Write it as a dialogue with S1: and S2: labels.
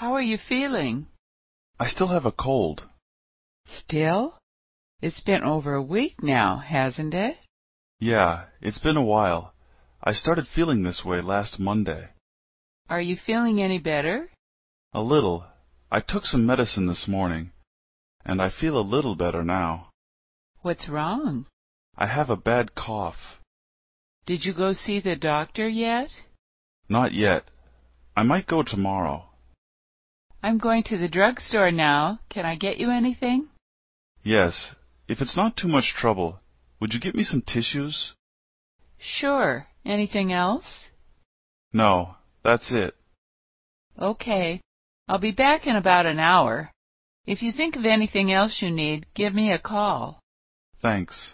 S1: How are you feeling?
S2: I still have a cold.
S1: Still? It's been over a week now, hasn't it?
S2: Yeah, it's been a while. I started feeling this way last Monday.
S1: Are you feeling any better?
S2: A little. I took some medicine this morning, and I feel a little better now.
S1: What's wrong?
S2: I have a bad cough.
S1: Did you go see the doctor yet?
S2: Not yet. I might go tomorrow.
S1: I'm going to the drugstore now. Can I get you anything?
S2: Yes. If it's not too much trouble, would you get me some tissues?
S1: Sure. Anything else?
S2: No, that's it.
S1: Okay. I'll be back in about an hour. If you think of anything else you need, give me a call.
S2: Thanks.